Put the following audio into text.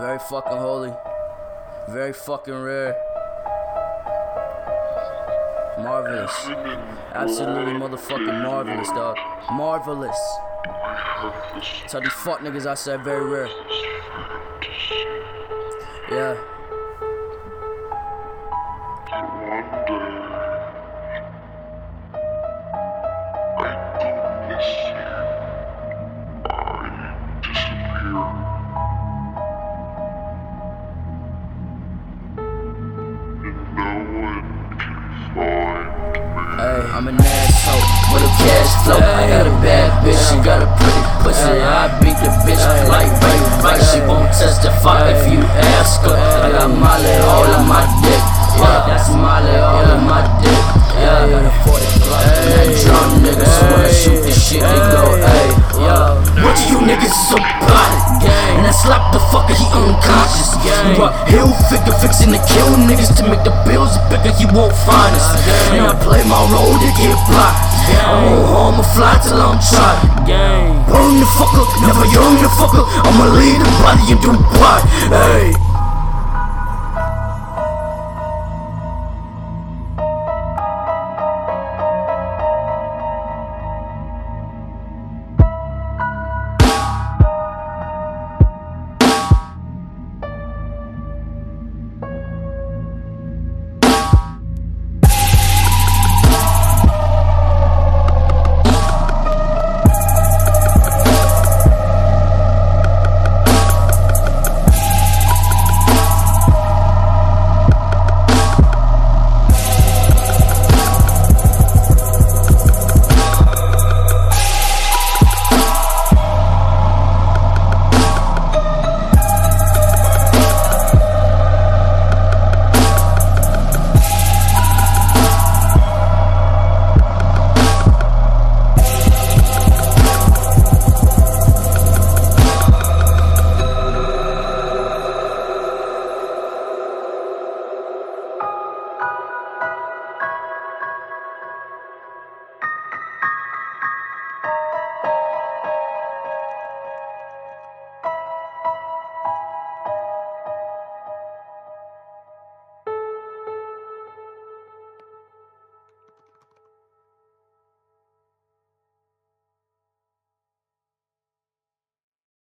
Very fucking holy. Very fucking rare. Marvelous. Absolutely motherfucking marvelous, dog. Marvelous. Tell these fuck niggas I said very rare. Yeah. Hey, I'm an asshole with a cash flow. I got a bad bitch, she got a pretty pussy. I beat the bitch like right, right. She won't testify if you ask her. I got Molly all on my dick. Yeah, that's Molly all on my dick. Yeah, I got a 40 Glock and that drum nigga. So when I shoot this shit, they go, hey, yo. What you niggas so body? And I slap the fucker, he unconscious. But he'll figure fixing to kill niggas to make the bills bigger, he won't find us. And I play my role to get blocked. I won't harm or fly till I'm shot. Burn the fucker, never young the fucker. I'ma leave the body and do what? Hey.